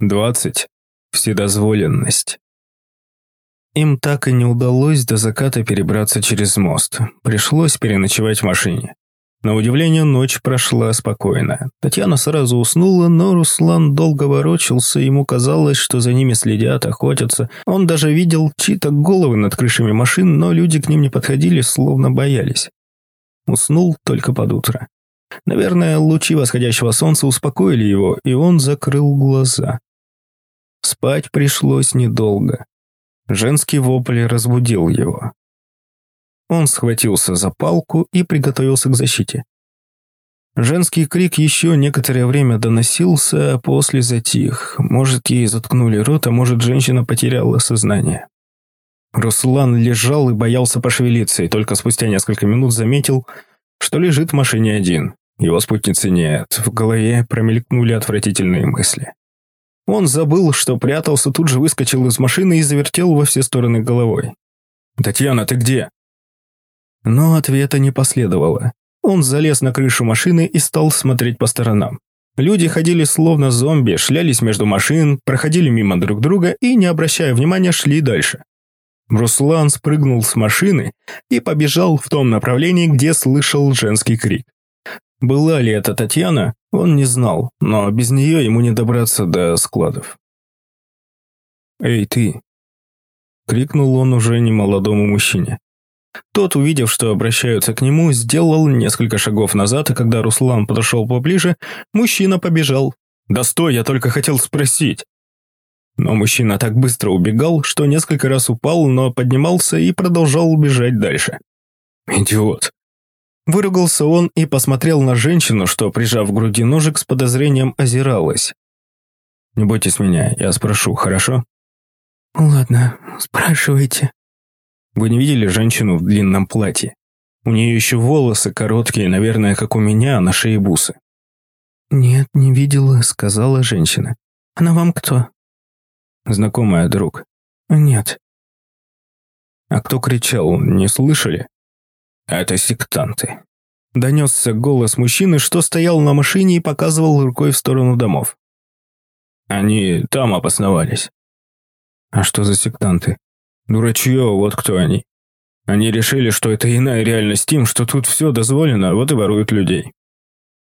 20. Вседозволенность. Им так и не удалось до заката перебраться через мост. Пришлось переночевать в машине. На удивление, ночь прошла спокойно. Татьяна сразу уснула, но Руслан долго ворочался, ему казалось, что за ними следят, охотятся. Он даже видел чьи-то головы над крышами машин, но люди к ним не подходили, словно боялись. Уснул только под утро. Наверное, лучи восходящего солнца успокоили его, и он закрыл глаза. Спать пришлось недолго. Женский вопль разбудил его. Он схватился за палку и приготовился к защите. Женский крик еще некоторое время доносился, а после затих. Может, ей заткнули рот, а может, женщина потеряла сознание. Руслан лежал и боялся пошевелиться, и только спустя несколько минут заметил, что лежит в машине один. Его спутницы нет, в голове промелькнули отвратительные мысли. Он забыл, что прятался, тут же выскочил из машины и завертел во все стороны головой. «Татьяна, ты где?» Но ответа не последовало. Он залез на крышу машины и стал смотреть по сторонам. Люди ходили словно зомби, шлялись между машин, проходили мимо друг друга и, не обращая внимания, шли дальше. Руслан спрыгнул с машины и побежал в том направлении, где слышал женский крик. Была ли это Татьяна, он не знал, но без нее ему не добраться до складов. «Эй, ты!» – крикнул он уже немолодому мужчине. Тот, увидев, что обращаются к нему, сделал несколько шагов назад, и когда Руслан подошел поближе, мужчина побежал. «Да стой, я только хотел спросить!» Но мужчина так быстро убегал, что несколько раз упал, но поднимался и продолжал бежать дальше. «Идиот!» Выругался он и посмотрел на женщину, что, прижав к груди ножик, с подозрением озиралась. «Не бойтесь меня, я спрошу, хорошо?» «Ладно, спрашивайте». «Вы не видели женщину в длинном платье? У нее еще волосы короткие, наверное, как у меня, на шее бусы». «Нет, не видела», — сказала женщина. «Она вам кто?» «Знакомая друг». «Нет». «А кто кричал, не слышали?» «Это сектанты». Донесся голос мужчины, что стоял на машине и показывал рукой в сторону домов. «Они там обосновались». «А что за сектанты?» «Дурачье, вот кто они. Они решили, что это иная реальность им, что тут все дозволено, вот и воруют людей».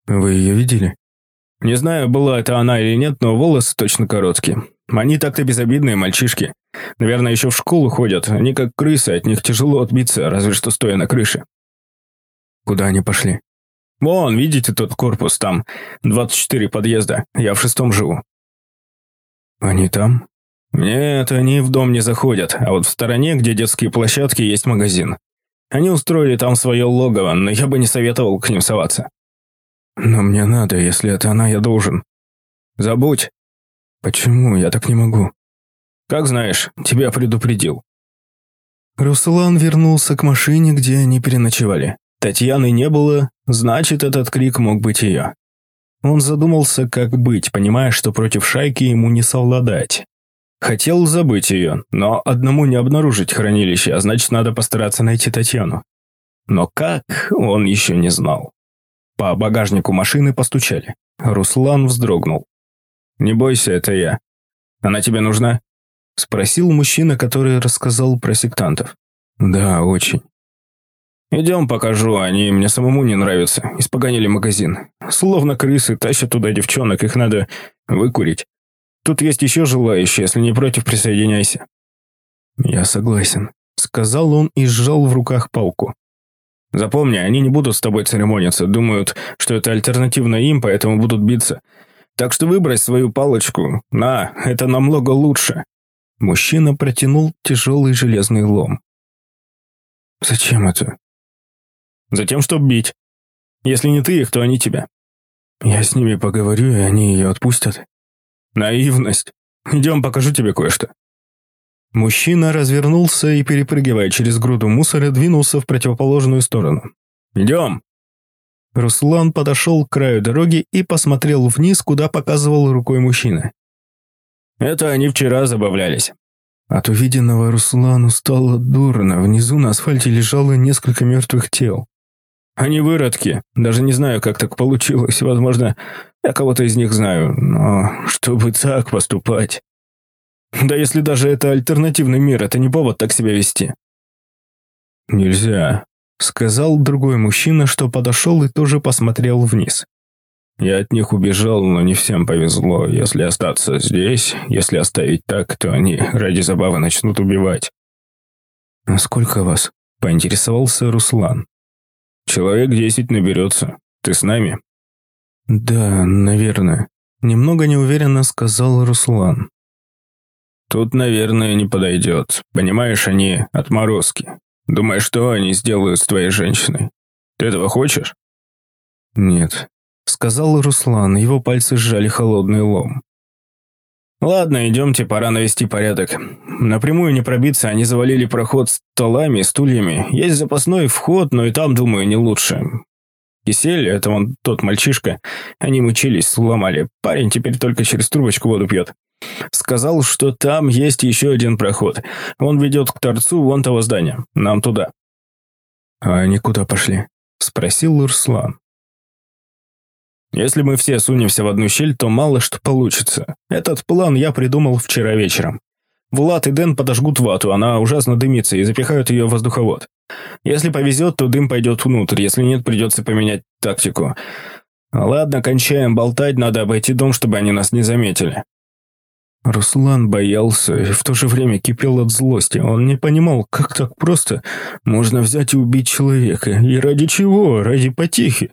«Вы ее видели?» «Не знаю, была это она или нет, но волосы точно короткие. Они так-то безобидные мальчишки. Наверное, еще в школу ходят. Они как крысы, от них тяжело отбиться, разве что стоя на крыше. Куда они пошли? Вон, видите тот корпус там? 24 подъезда. Я в шестом живу. Они там? Нет, они в дом не заходят, а вот в стороне, где детские площадки, есть магазин. Они устроили там свое логово, но я бы не советовал к ним соваться. Но мне надо, если это она, я должен. Забудь. Почему? Я так не могу. Как знаешь, тебя предупредил. Руслан вернулся к машине, где они переночевали. Татьяны не было, значит, этот крик мог быть ее. Он задумался, как быть, понимая, что против шайки ему не совладать. Хотел забыть ее, но одному не обнаружить хранилище, а значит, надо постараться найти Татьяну. Но как, он еще не знал. По багажнику машины постучали. Руслан вздрогнул. «Не бойся, это я. Она тебе нужна?» Спросил мужчина, который рассказал про сектантов. «Да, очень». «Идем покажу, они мне самому не нравятся. Испоганили магазин. Словно крысы тащат туда девчонок, их надо выкурить. Тут есть еще желающие, если не против, присоединяйся». «Я согласен», — сказал он и сжал в руках палку. «Запомни, они не будут с тобой церемониться, думают, что это альтернативно им, поэтому будут биться. Так что выбрось свою палочку. На, это намного лучше». Мужчина протянул тяжелый железный лом. «Зачем это?» «Затем, чтобы бить. Если не ты их, то они тебя». «Я с ними поговорю, и они ее отпустят». «Наивность. Идем, покажу тебе кое-что». Мужчина развернулся и, перепрыгивая через груду мусора, двинулся в противоположную сторону. «Идем!» Руслан подошел к краю дороги и посмотрел вниз, куда показывал рукой мужчина. Это они вчера забавлялись. От увиденного Руслану стало дурно. Внизу на асфальте лежало несколько мертвых тел. Они выродки. Даже не знаю, как так получилось. Возможно, Я кого-то из них знаю, но чтобы так поступать... Да если даже это альтернативный мир, это не повод так себя вести. Нельзя, сказал другой мужчина, что подошел и тоже посмотрел вниз. Я от них убежал, но не всем повезло. Если остаться здесь, если оставить так, то они ради забавы начнут убивать. «А сколько вас?» – поинтересовался Руслан. «Человек десять наберется. Ты с нами?» «Да, наверное», – немного неуверенно сказал Руслан. «Тут, наверное, не подойдет. Понимаешь, они отморозки. Думаешь, что они сделают с твоей женщиной? Ты этого хочешь?» «Нет», сказал Руслан, его пальцы сжали холодный лом. «Ладно, идемте, пора навести порядок. Напрямую не пробиться, они завалили проход столами, стульями. Есть запасной вход, но и там, думаю, не лучше. Кисель, это он тот мальчишка, они мучились, сломали. Парень теперь только через трубочку воду пьет. Сказал, что там есть еще один проход. Он ведет к торцу вон того здания. Нам туда». «А они куда пошли?» – спросил Руслан. Если мы все сунемся в одну щель, то мало что получится. Этот план я придумал вчера вечером. Влад и Дэн подожгут вату, она ужасно дымится, и запихают ее в воздуховод. Если повезет, то дым пойдет внутрь, если нет, придется поменять тактику. Ладно, кончаем болтать, надо обойти дом, чтобы они нас не заметили. Руслан боялся и в то же время кипел от злости. Он не понимал, как так просто можно взять и убить человека. И ради чего? Ради потехи.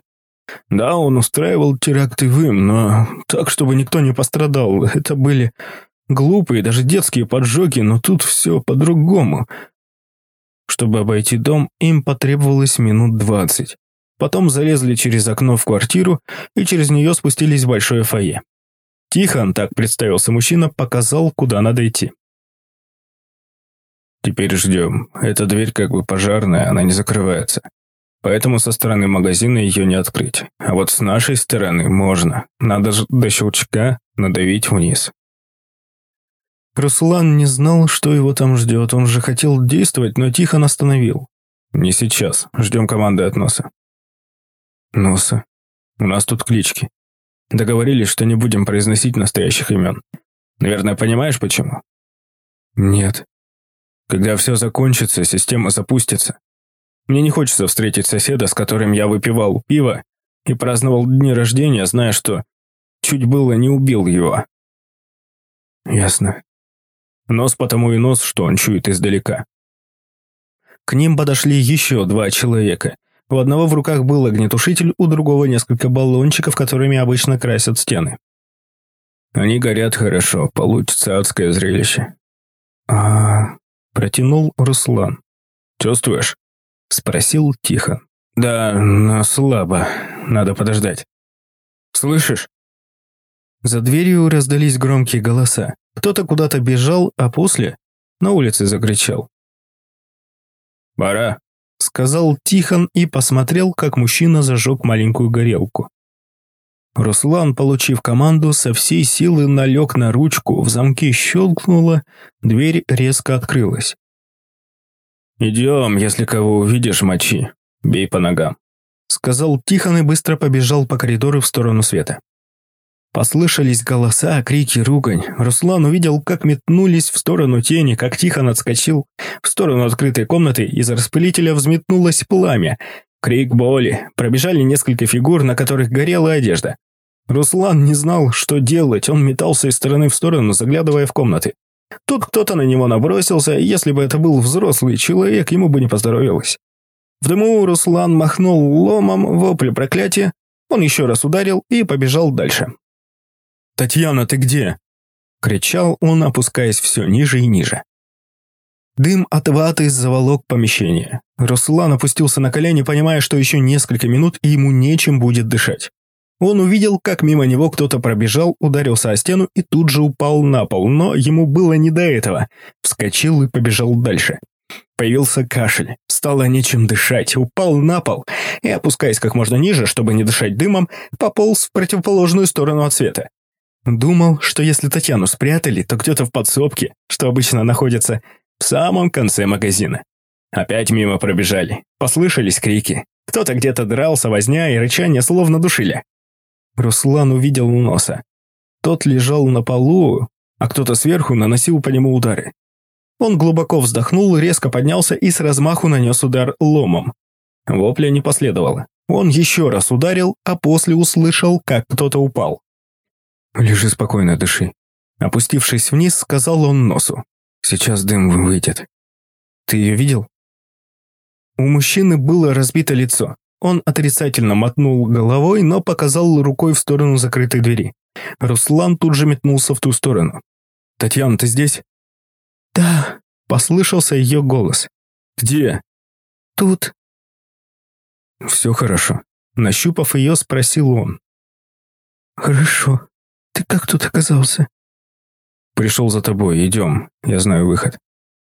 Да, он устраивал теракты в им, но так, чтобы никто не пострадал. Это были глупые, даже детские поджоги, но тут все по-другому. Чтобы обойти дом, им потребовалось минут двадцать. Потом залезли через окно в квартиру и через нее спустились в большое фойе. Тихон, так представился мужчина, показал, куда надо идти. «Теперь ждем. Эта дверь как бы пожарная, она не закрывается. Поэтому со стороны магазина ее не открыть. А вот с нашей стороны можно. Надо до щелчка надавить вниз. Руслан не знал, что его там ждет. Он же хотел действовать, но тихо остановил. «Не сейчас. Ждем команды от носа». «Носа? У нас тут клички. Договорились, что не будем произносить настоящих имен. Наверное, понимаешь, почему?» «Нет. Когда все закончится, система запустится. Мне не хочется встретить соседа, с которым я выпивал пиво и праздновал дни рождения, зная, что чуть было не убил его. Ясно. Нос потому и нос, что он чует издалека. К ним подошли еще два человека. У одного в руках был огнетушитель, у другого несколько баллончиков, которыми обычно красят стены. Они горят хорошо, получится адское зрелище. А, протянул Руслан. Чувствуешь? Спросил тихо. «Да, но слабо. Надо подождать». «Слышишь?» За дверью раздались громкие голоса. Кто-то куда-то бежал, а после на улице закричал. «Пора», — сказал Тихон и посмотрел, как мужчина зажег маленькую горелку. Руслан, получив команду, со всей силы налег на ручку, в замке щелкнуло, дверь резко открылась. «Идем, если кого увидишь, мочи. Бей по ногам», — сказал Тихон и быстро побежал по коридору в сторону света. Послышались голоса, крики, ругань. Руслан увидел, как метнулись в сторону тени, как Тихон отскочил в сторону открытой комнаты, из распылителя взметнулось пламя. Крик боли. Пробежали несколько фигур, на которых горела одежда. Руслан не знал, что делать, он метался из стороны в сторону, заглядывая в комнаты. Тут кто-то на него набросился, и если бы это был взрослый человек, ему бы не поздоровилось. В дыму Руслан махнул ломом, вопль проклятия, он еще раз ударил и побежал дальше. «Татьяна, ты где?» – кричал он, опускаясь все ниже и ниже. Дым от ваты заволок помещение. Руслан опустился на колени, понимая, что еще несколько минут и ему нечем будет дышать. Он увидел, как мимо него кто-то пробежал, ударился о стену и тут же упал на пол, но ему было не до этого. Вскочил и побежал дальше. Появился кашель, стало нечем дышать, упал на пол и, опускаясь как можно ниже, чтобы не дышать дымом, пополз в противоположную сторону от света. Думал, что если Татьяну спрятали, то где-то в подсобке, что обычно находится в самом конце магазина. Опять мимо пробежали, послышались крики. Кто-то где-то дрался, возня и рычание словно душили. Руслан увидел носа. Тот лежал на полу, а кто-то сверху наносил по нему удары. Он глубоко вздохнул, резко поднялся и с размаху нанес удар ломом. Вопля не последовало. Он еще раз ударил, а после услышал, как кто-то упал. «Лежи спокойно, дыши». Опустившись вниз, сказал он носу. «Сейчас дым выйдет». «Ты ее видел?» У мужчины было разбито лицо. Он отрицательно мотнул головой, но показал рукой в сторону закрытой двери. Руслан тут же метнулся в ту сторону. «Татьяна, ты здесь?» «Да», — послышался ее голос. «Где?» «Тут». «Все хорошо». Нащупав ее, спросил он. «Хорошо. Ты как тут оказался?» «Пришел за тобой, идем. Я знаю выход».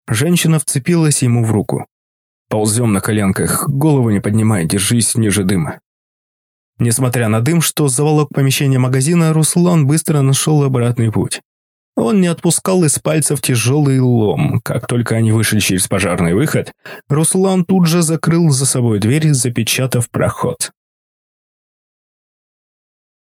Женщина вцепилась ему в руку. «Ползем на коленках, голову не поднимай, держись ниже дыма». Несмотря на дым, что заволок помещение магазина, Руслан быстро нашел обратный путь. Он не отпускал из пальцев тяжелый лом. Как только они вышли через пожарный выход, Руслан тут же закрыл за собой дверь, запечатав проход.